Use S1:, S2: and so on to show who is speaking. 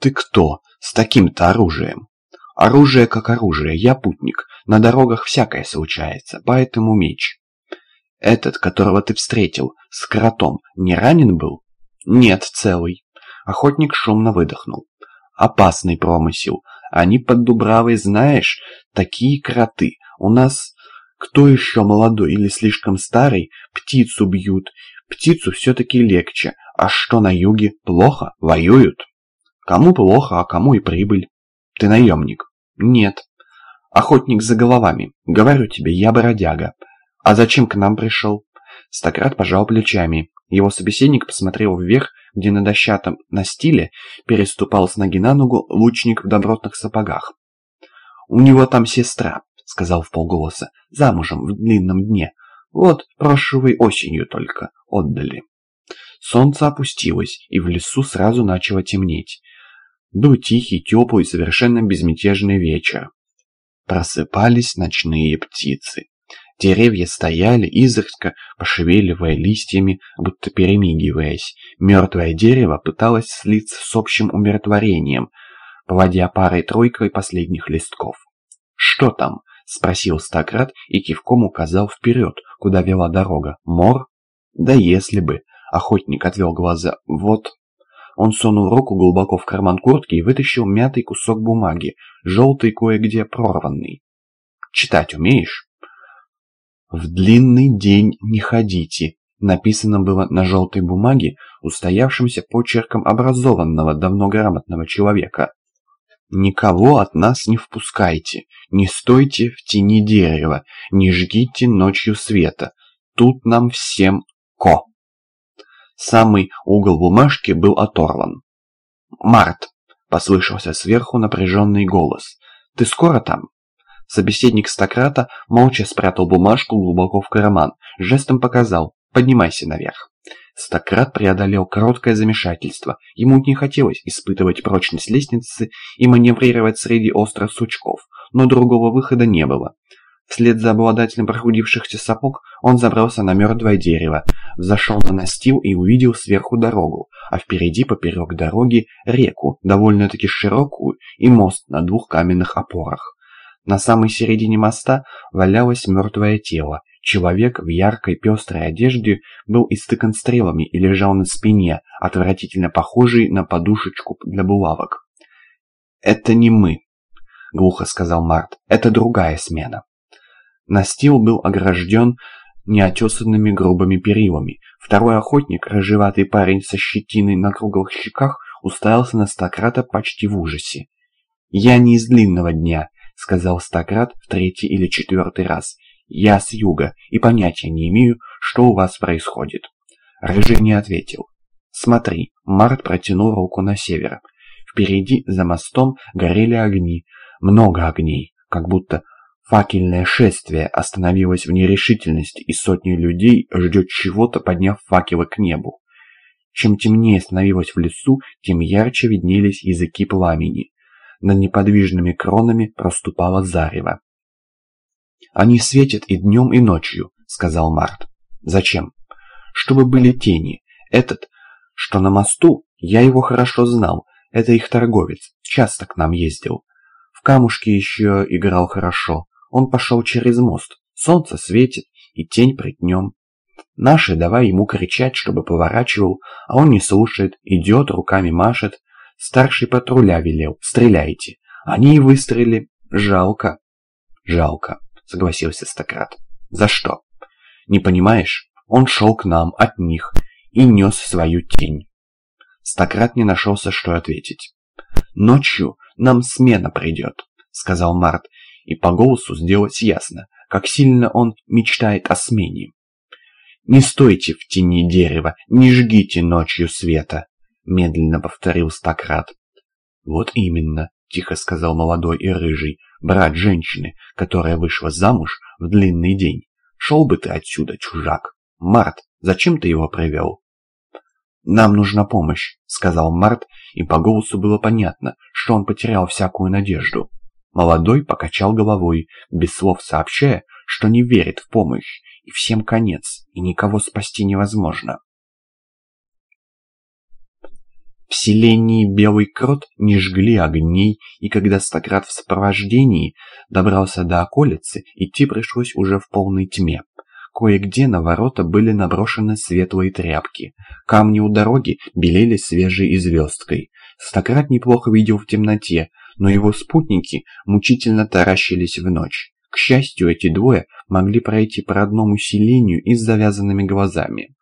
S1: «Ты кто? С таким-то оружием?» «Оружие как оружие, я путник. На дорогах всякое случается, поэтому меч». «Этот, которого ты встретил, с кротом, не ранен был?» «Нет, целый». Охотник шумно выдохнул. «Опасный промысел. Они под Дубравой, знаешь, такие кроты. У нас кто еще молодой или слишком старый, птицу бьют. Птицу все-таки легче. А что на юге? Плохо? Воюют? Кому плохо, а кому и прибыль. Ты наемник? Нет. Охотник за головами. Говорю тебе, я бродяга. А зачем к нам пришел? Стократ пожал плечами. Его собеседник посмотрел вверх, где на дощатом настиле переступал с ноги на ногу лучник в добротных сапогах. «У него там сестра», — сказал в полголоса, — «замужем в длинном дне. Вот прошлой осенью только отдали». Солнце опустилось, и в лесу сразу начало темнеть. Был тихий, теплый, совершенно безмятежный вечер. Просыпались ночные птицы. Деревья стояли, изредка пошевеливая листьями, будто перемигиваясь. Мертвое дерево пыталось слиться с общим умиротворением, поводя парой-тройкой последних листков. «Что там?» — спросил Стократ и кивком указал вперед, куда вела дорога. «Мор?» «Да если бы!» — охотник отвел глаза. «Вот...» Он сунул руку глубоко в карман куртки и вытащил мятый кусок бумаги, желтый кое-где прорванный. «Читать умеешь?» «В длинный день не ходите», написано было на желтой бумаге, устоявшимся почерком образованного, давно грамотного человека. «Никого от нас не впускайте, не стойте в тени дерева, не жгите ночью света. Тут нам всем ко». Самый угол бумажки был оторван. «Март!» — послышался сверху напряженный голос. «Ты скоро там?» Собеседник Стократа молча спрятал бумажку глубоко в карман, жестом показал «поднимайся наверх». Стократ преодолел короткое замешательство. Ему не хотелось испытывать прочность лестницы и маневрировать среди острых сучков, но другого выхода не было. Вслед за обладателем прохудившихся сапог он забрался на мертвое дерево, зашел на настил и увидел сверху дорогу, а впереди поперек дороги реку, довольно-таки широкую, и мост на двух каменных опорах. На самой середине моста валялось мертвое тело. Человек в яркой пестрой одежде был истыкан стрелами и лежал на спине, отвратительно похожий на подушечку для булавок. «Это не мы», — глухо сказал Март. «Это другая смена». Настил был огражден неотесанными грубыми перилами. Второй охотник, рыжеватый парень со щетиной на круглых щеках, уставился на Стократа почти в ужасе. «Я не из длинного дня», — сказал Стократ в третий или четвертый раз. «Я с юга и понятия не имею, что у вас происходит». Рыжий не ответил. «Смотри», — Март протянул руку на север. Впереди, за мостом, горели огни. Много огней, как будто факельное шествие остановилось в нерешительности, и сотни людей ждет чего-то, подняв факелы к небу. Чем темнее становилось в лесу, тем ярче виднелись языки пламени. Над неподвижными кронами проступало зарево. «Они светят и днем, и ночью», — сказал Март. «Зачем?» «Чтобы были тени. Этот, что на мосту, я его хорошо знал. Это их торговец. Часто к нам ездил. В камушке еще играл хорошо. Он пошел через мост. Солнце светит, и тень пред днем. Наши давай ему кричать, чтобы поворачивал, а он не слушает, идет, руками машет, Старший патруля велел. Стреляйте. Они и выстрелили. Жалко. Жалко, согласился Стократ. За что? Не понимаешь? Он шел к нам от них и нес свою тень. Стократ не нашелся, что ответить. «Ночью нам смена придет», — сказал Март, и по голосу сделать ясно, как сильно он мечтает о смене. «Не стойте в тени дерева, не жгите ночью света медленно повторил Стократ. Вот именно, тихо сказал молодой и рыжий, брат женщины, которая вышла замуж в длинный день. Шел бы ты отсюда, чужак. Март, зачем ты его привел? «Нам нужна помощь», — сказал Март, и по голосу было понятно, что он потерял всякую надежду. Молодой покачал головой, без слов сообщая, что не верит в помощь, и всем конец, и никого спасти невозможно. В селении Белый Крот не жгли огней, и когда Стократ в сопровождении добрался до околицы, идти пришлось уже в полной тьме. Кое-где на ворота были наброшены светлые тряпки. Камни у дороги белели свежей и звездкой. Стократ неплохо видел в темноте, но его спутники мучительно таращились в ночь. К счастью, эти двое могли пройти по родному селению и с завязанными глазами.